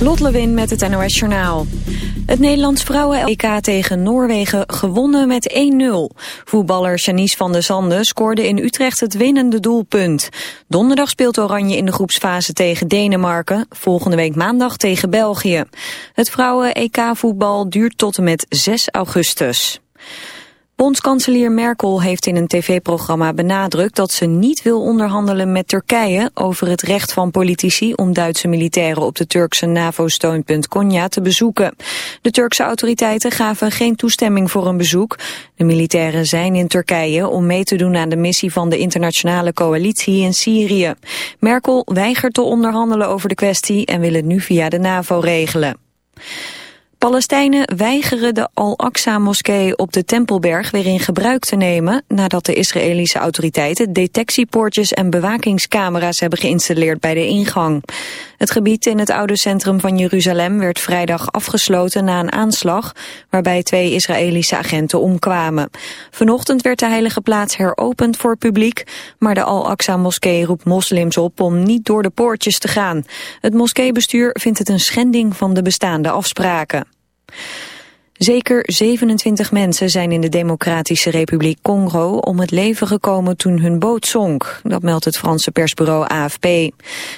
Lot Lewin met het NOS Journaal. Het Nederlands vrouwen-EK tegen Noorwegen gewonnen met 1-0. Voetballer Janice van der Zande scoorde in Utrecht het winnende doelpunt. Donderdag speelt Oranje in de groepsfase tegen Denemarken. Volgende week maandag tegen België. Het vrouwen-EK-voetbal duurt tot en met 6 augustus. Bondskanselier Merkel heeft in een tv-programma benadrukt dat ze niet wil onderhandelen met Turkije over het recht van politici om Duitse militairen op de Turkse NAVO-steunpunt Konya te bezoeken. De Turkse autoriteiten gaven geen toestemming voor een bezoek. De militairen zijn in Turkije om mee te doen aan de missie van de internationale coalitie in Syrië. Merkel weigert te onderhandelen over de kwestie en wil het nu via de NAVO regelen. Palestijnen weigeren de Al-Aqsa-moskee op de Tempelberg weer in gebruik te nemen nadat de Israëlische autoriteiten detectiepoortjes en bewakingscamera's hebben geïnstalleerd bij de ingang. Het gebied in het oude centrum van Jeruzalem werd vrijdag afgesloten na een aanslag waarbij twee Israëlische agenten omkwamen. Vanochtend werd de heilige plaats heropend voor publiek, maar de Al-Aqsa-moskee roept moslims op om niet door de poortjes te gaan. Het moskeebestuur vindt het een schending van de bestaande afspraken. Zeker 27 mensen zijn in de Democratische Republiek Congo om het leven gekomen toen hun boot zonk. Dat meldt het Franse persbureau AFP.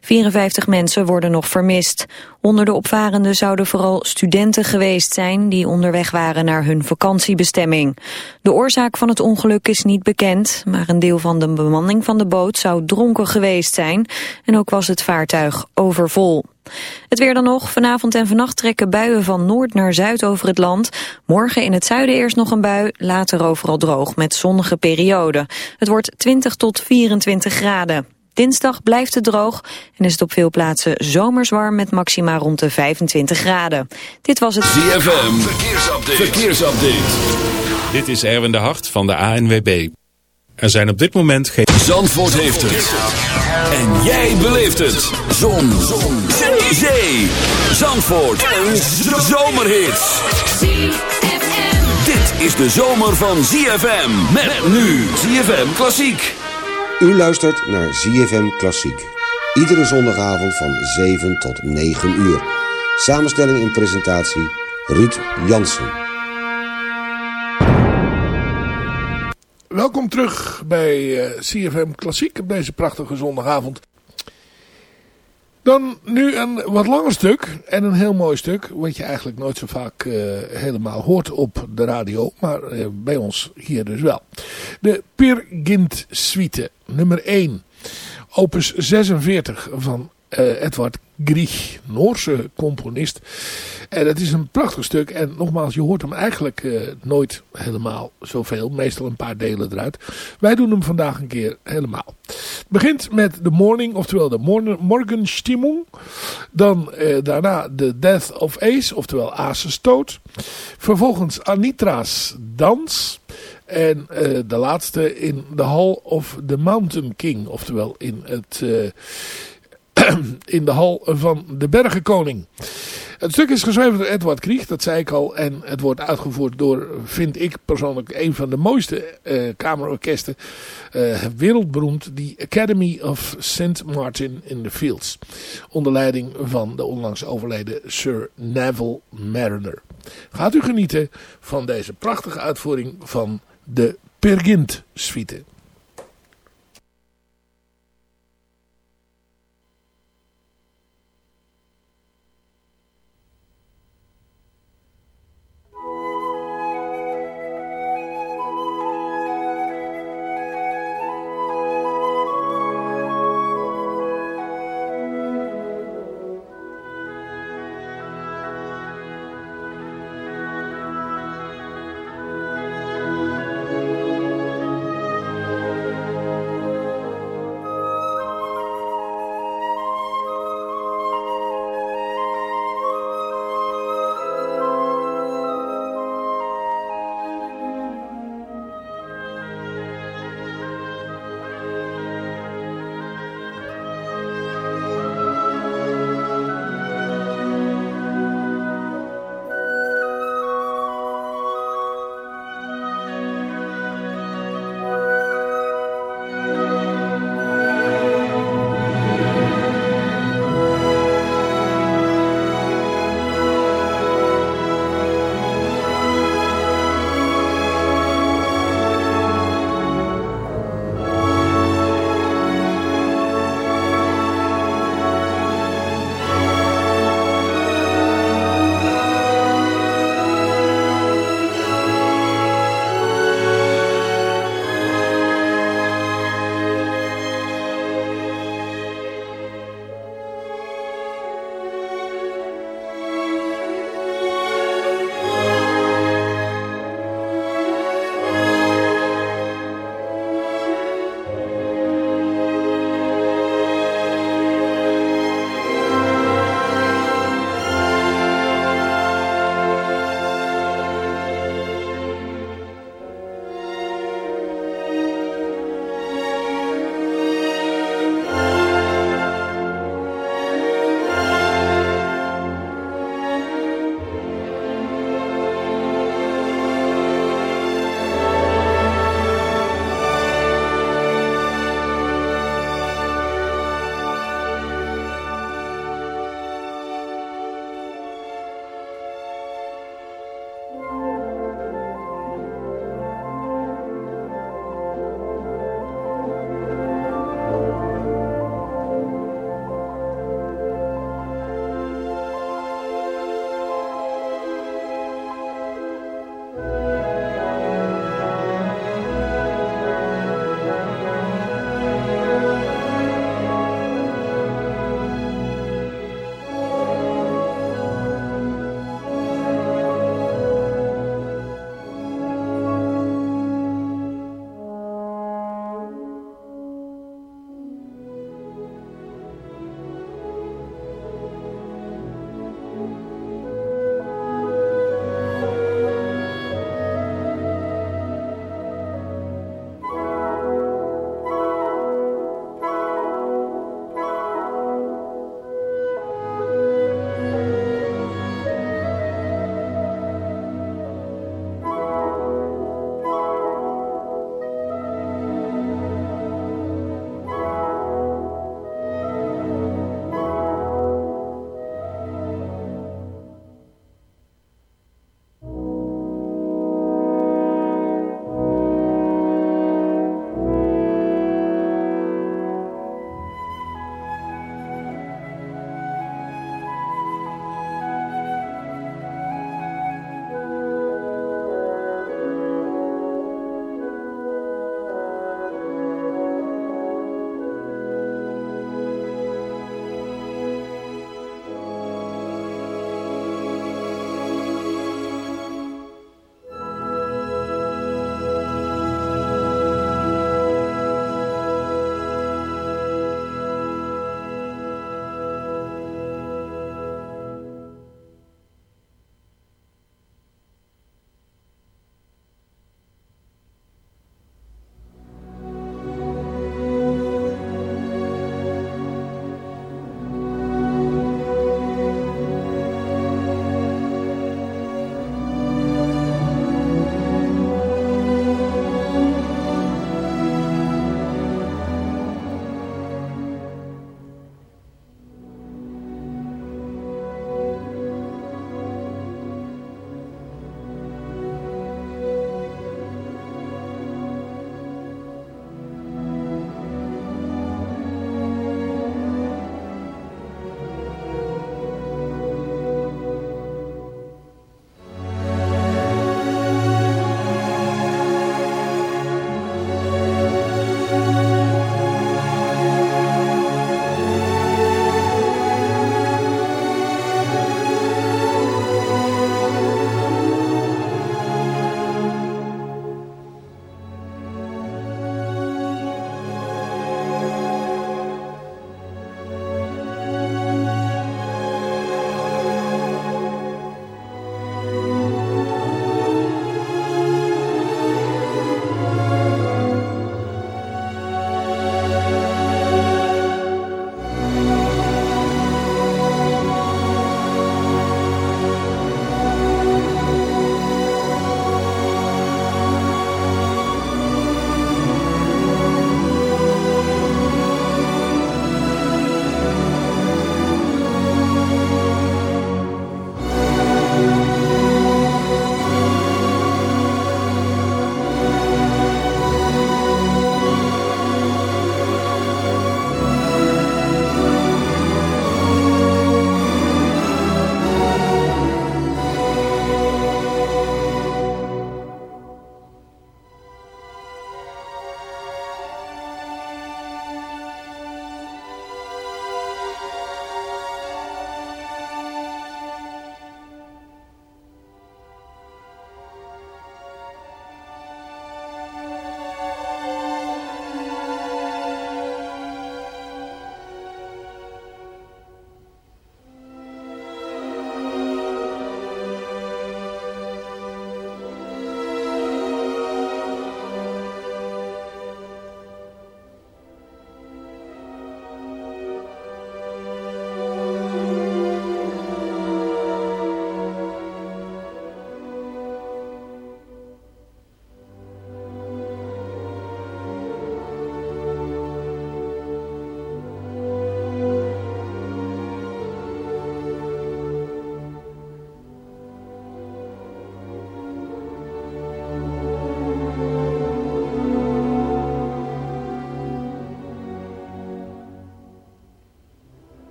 54 mensen worden nog vermist. Onder de opvarenden zouden vooral studenten geweest zijn die onderweg waren naar hun vakantiebestemming. De oorzaak van het ongeluk is niet bekend, maar een deel van de bemanning van de boot zou dronken geweest zijn en ook was het vaartuig overvol. Het weer dan nog. Vanavond en vannacht trekken buien van noord naar zuid over het land. Morgen in het zuiden eerst nog een bui, later overal droog met zonnige perioden. Het wordt 20 tot 24 graden. Dinsdag blijft het droog en is het op veel plaatsen zomers warm met maxima rond de 25 graden. Dit was het ZFM. Verkeersupdate. Verkeersupdate. Dit is Erwin de Hart van de ANWB. Er zijn op dit moment geen... Zandvoort heeft het. En jij beleeft het. Zon. Zon. Zee. Zandvoort. Een zomerhit. Dit is de zomer van ZFM. Met nu ZFM Klassiek. U luistert naar ZFM Klassiek. Iedere zondagavond van 7 tot 9 uur. Samenstelling en presentatie Ruud Jansen. Welkom terug bij uh, CFM Klassiek op deze prachtige zondagavond. Dan nu een wat langer stuk en een heel mooi stuk. Wat je eigenlijk nooit zo vaak uh, helemaal hoort op de radio. Maar uh, bij ons hier dus wel. De Peer Suite nummer 1. Opus 46 van Edward Grieg, Noorse componist. En het is een prachtig stuk. En nogmaals, je hoort hem eigenlijk uh, nooit helemaal zoveel. Meestal een paar delen eruit. Wij doen hem vandaag een keer helemaal. Het begint met The Morning, oftewel de Morgenstimmung. Dan uh, daarna The Death of Ace, oftewel Ace's Stoot. Vervolgens Anitra's Dans. En uh, de laatste in The Hall of the Mountain King. Oftewel in het in de hal van de Bergenkoning. Het stuk is geschreven door Edward Krieg, dat zei ik al. En het wordt uitgevoerd door, vind ik persoonlijk, een van de mooiste uh, kamerorkesten. Uh, wereldberoemd, die Academy of St. Martin in the Fields. Onder leiding van de onlangs overleden Sir Neville Mariner. Gaat u genieten van deze prachtige uitvoering van de Pergint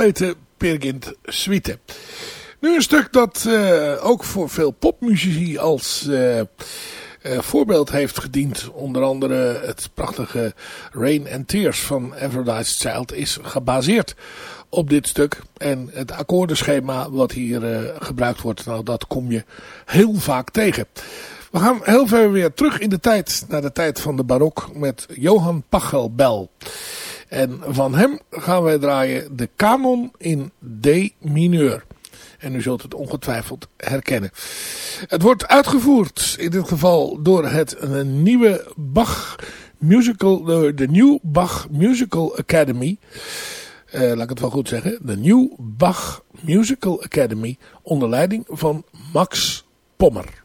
complete Peer suite. Nu een stuk dat uh, ook voor veel popmuzici als uh, voorbeeld heeft gediend. Onder andere het prachtige Rain and Tears van Aphrodite's Child is gebaseerd op dit stuk. En het akkoordenschema wat hier gebruikt wordt, nou dat kom je heel vaak tegen. We gaan heel ver weer terug in de tijd, naar de tijd van de barok met Johan Pachelbel. En van hem gaan wij draaien de kanon in D mineur. En u zult het ongetwijfeld herkennen. Het wordt uitgevoerd in dit geval door het nieuwe Bach Musical, de New Bach Musical Academy. Uh, laat ik het wel goed zeggen. De New Bach Musical Academy onder leiding van Max Pommer.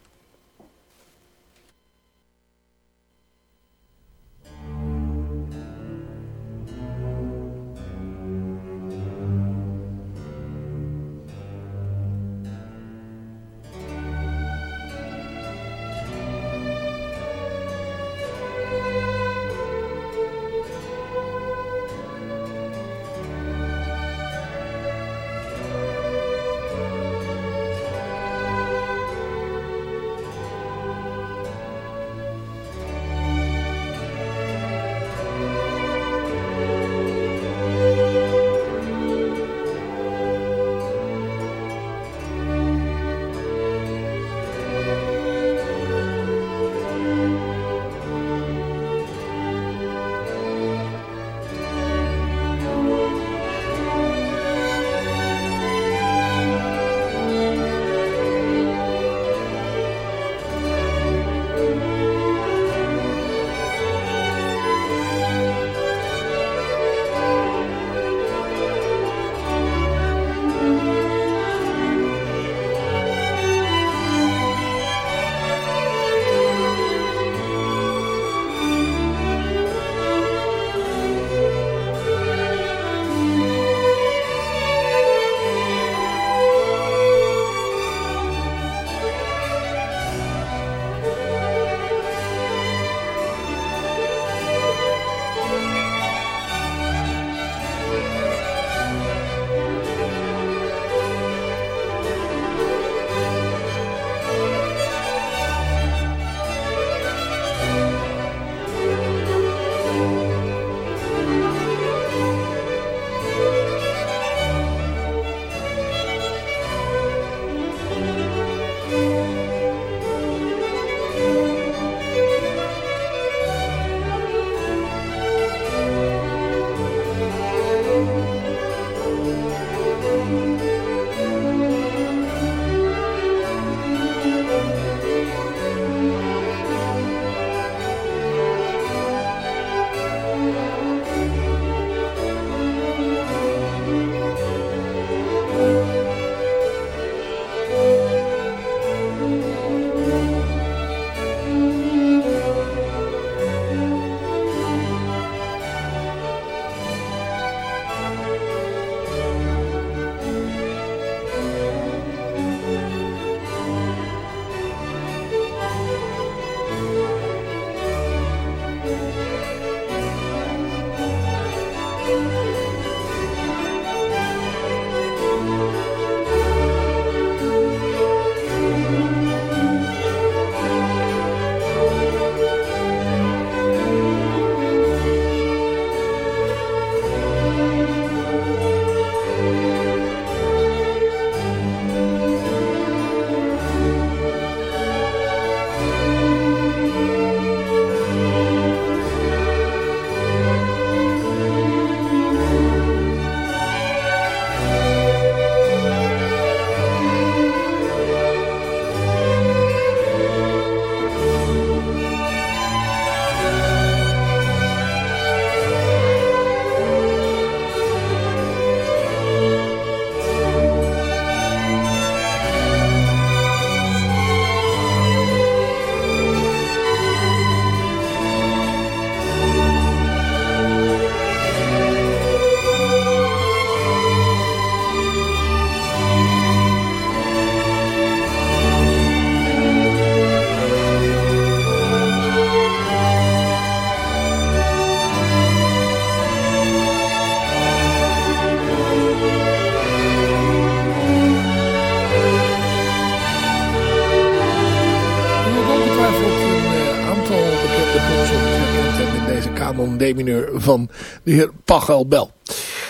Van de heer Pachelbel.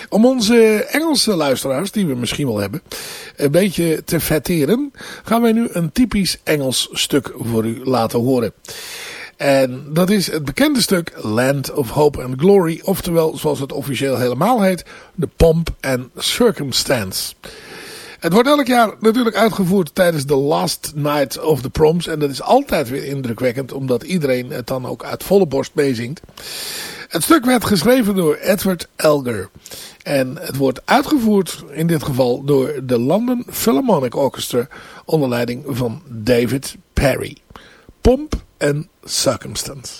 Om onze Engelse luisteraars, die we misschien wel hebben, een beetje te vetteren, gaan wij nu een typisch Engels stuk voor u laten horen. En dat is het bekende stuk Land of Hope and Glory, oftewel zoals het officieel helemaal heet, The Pomp and Circumstance. Het wordt elk jaar natuurlijk uitgevoerd tijdens de last night of the proms. En dat is altijd weer indrukwekkend, omdat iedereen het dan ook uit volle borst meezingt. Het stuk werd geschreven door Edward Elgar. En het wordt uitgevoerd in dit geval door de London Philharmonic Orchestra onder leiding van David Perry. Pomp en Circumstance.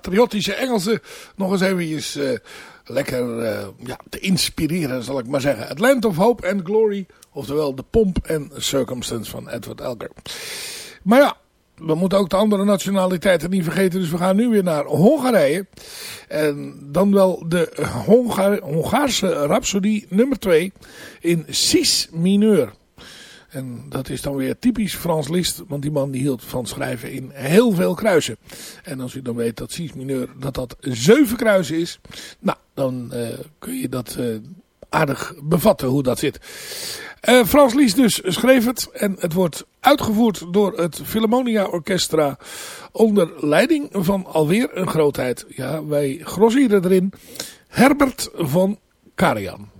Patriotische Engelsen nog eens eventjes uh, lekker uh, ja, te inspireren, zal ik maar zeggen. Atlant of Hope and Glory. Oftewel de pomp en circumstance van Edward Elgar. Maar ja, we moeten ook de andere nationaliteiten niet vergeten. Dus we gaan nu weer naar Hongarije. En dan wel de Hongaar, Hongaarse Rhapsodie nummer 2 in Cis mineur. En dat is dan weer typisch Frans Liszt, want die man die hield van schrijven in heel veel kruisen. En als u dan weet dat Cis mineur dat dat zeven kruisen is, nou, dan uh, kun je dat uh, aardig bevatten hoe dat zit. Uh, Frans Liszt dus schreef het en het wordt uitgevoerd door het Philharmonia Orchestra onder leiding van alweer een grootheid. Ja, wij grossieren erin. Herbert van Karajan.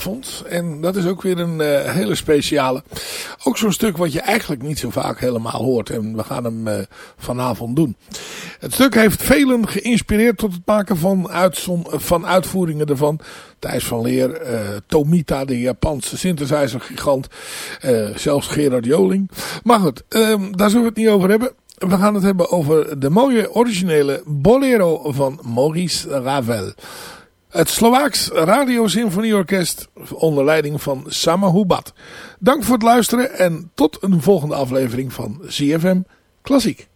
Vanavond. En dat is ook weer een uh, hele speciale. Ook zo'n stuk wat je eigenlijk niet zo vaak helemaal hoort. En we gaan hem uh, vanavond doen. Het stuk heeft velen geïnspireerd tot het maken van, van uitvoeringen ervan. Thijs van Leer, uh, Tomita, de Japanse synthesizer gigant. zelfs Gerard Joling. Maar goed, ehm, daar zullen we het niet over hebben. We gaan het hebben over de mooie originele Bolero van Maurice Ravel. Het Slovaaks Radiosymfonieorkest onder leiding van Sama Hubat. Dank voor het luisteren en tot een volgende aflevering van ZFM Klassiek.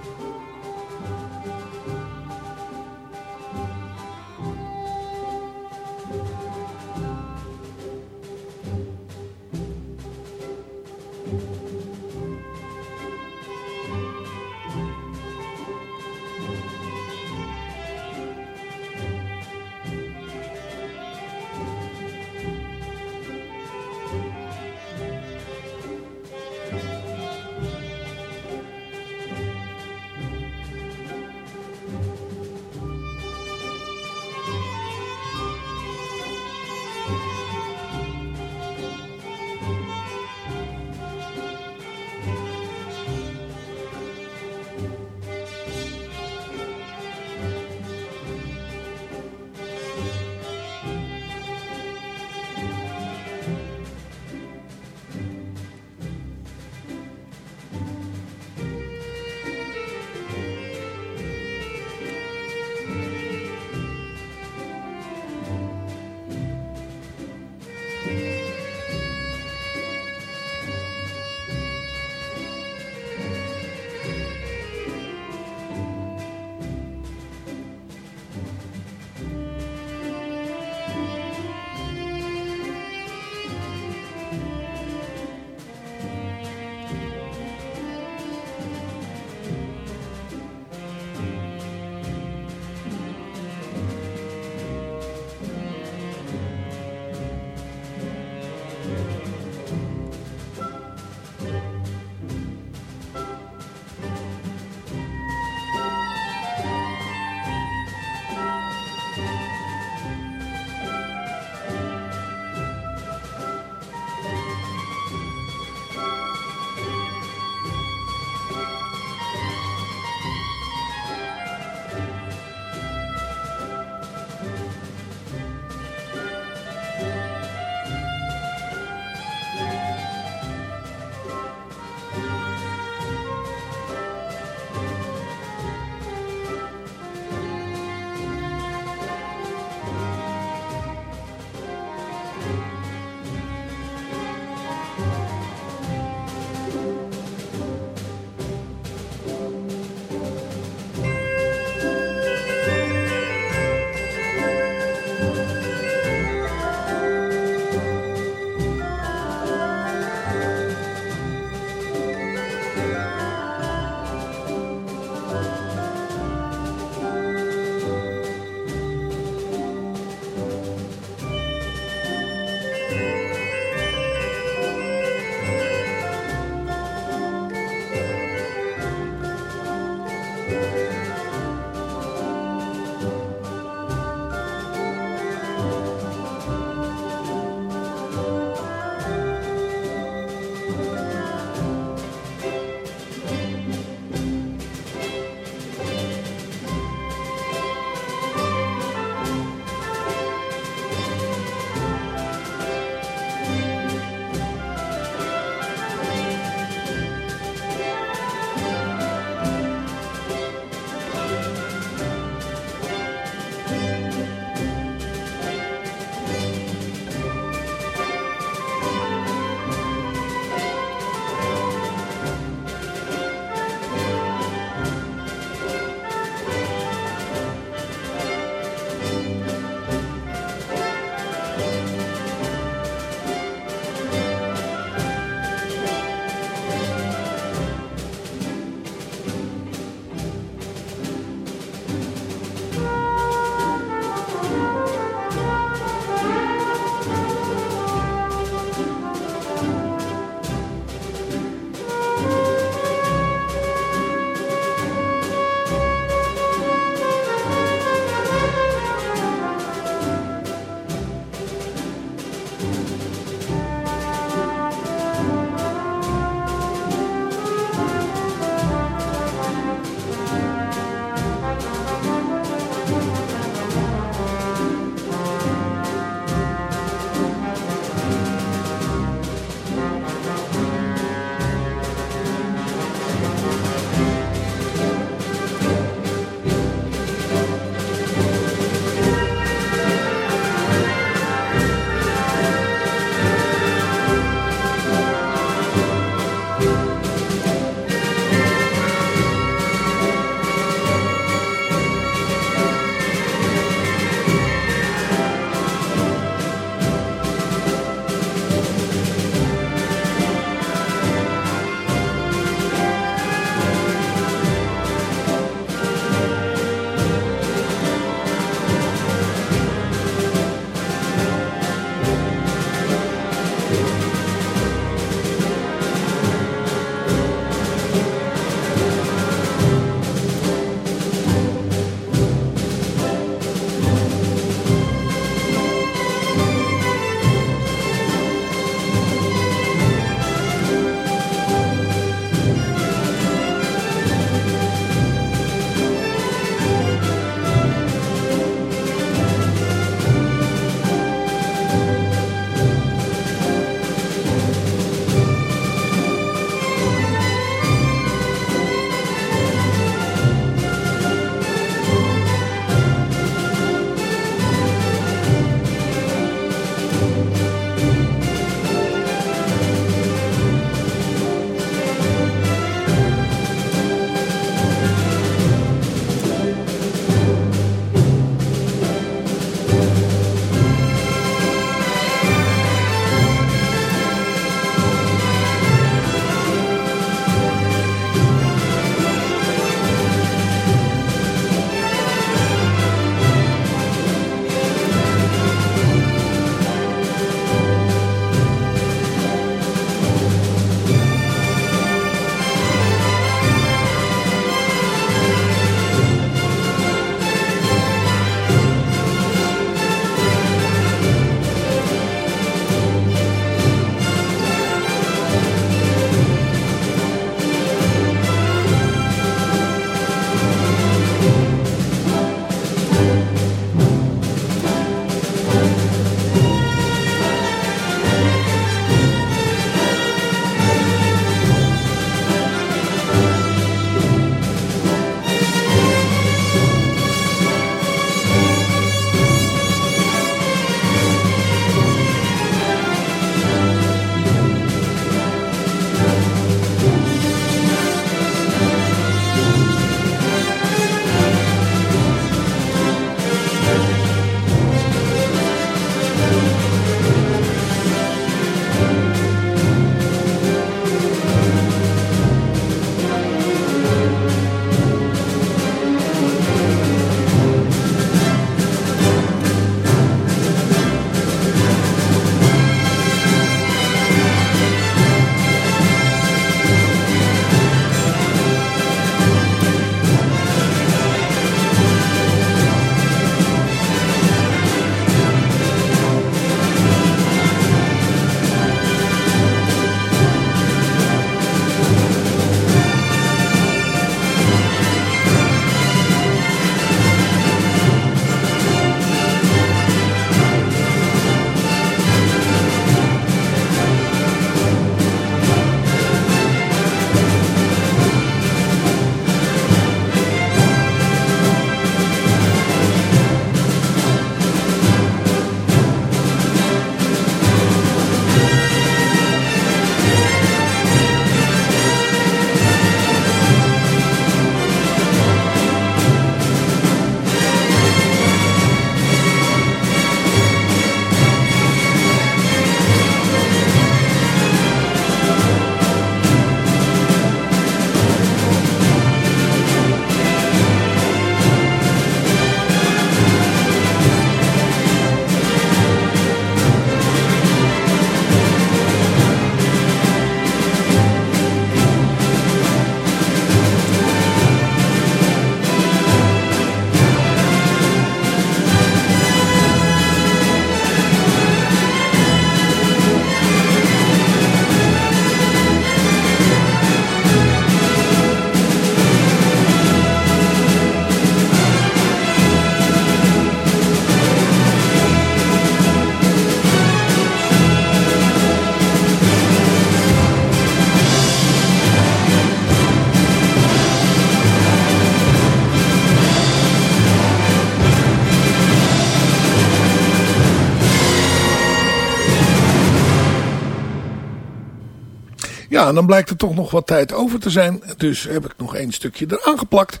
Ja, en dan blijkt er toch nog wat tijd over te zijn. Dus heb ik nog één stukje eraan geplakt.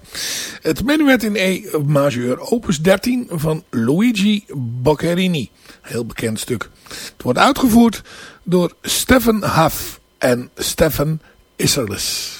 Het menuet in E majeur, opus 13 van Luigi Boccherini. Heel bekend stuk. Het wordt uitgevoerd door Stefan Huff en Stefan Isserles.